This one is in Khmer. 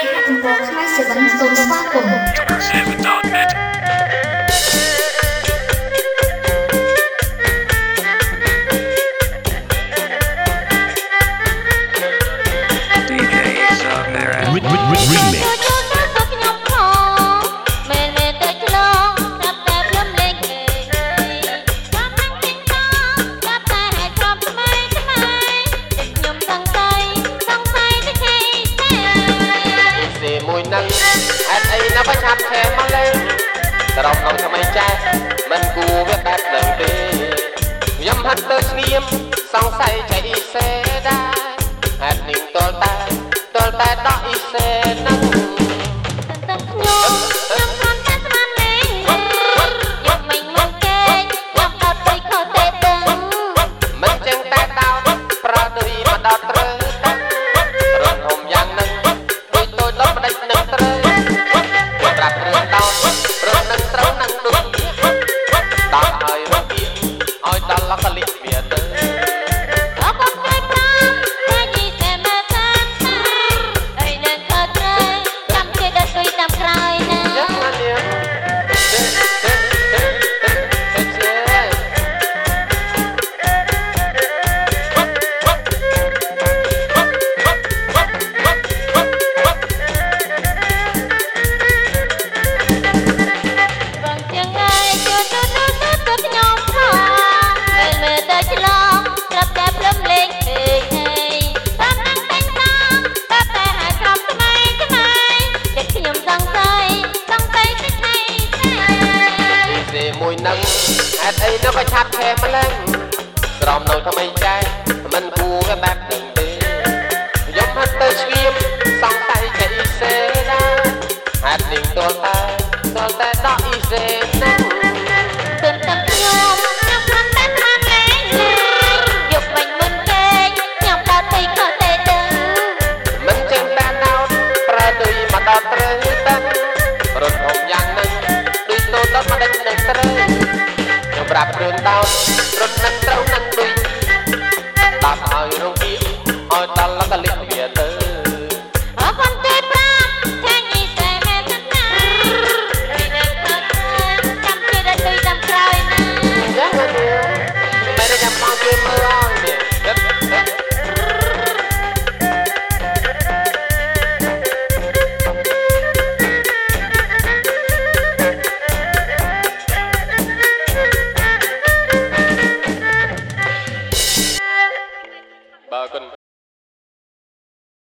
Internet Seven.net នឹងហេតុអីណាស់ចាប់ខែមកលើត្រង់ក្នុងថ្មីចាស់មិនគួរវាបែបនឹងទេខ្ញុំហត់ទៅស្ងៀមសង្ស័យចៃសេដែរហេតុនឹងតលតែតលតែដកអ៊ី I'm not ay dalakali នឹងហេតុអីនោះក៏ឆាប់ខែម្លឹងក្រំនៅថ្មីចែមិនគួរបែប ត្រូវសម្រាប់គ្រឿងដោតរត់នឹងត្រូវនឹងដូច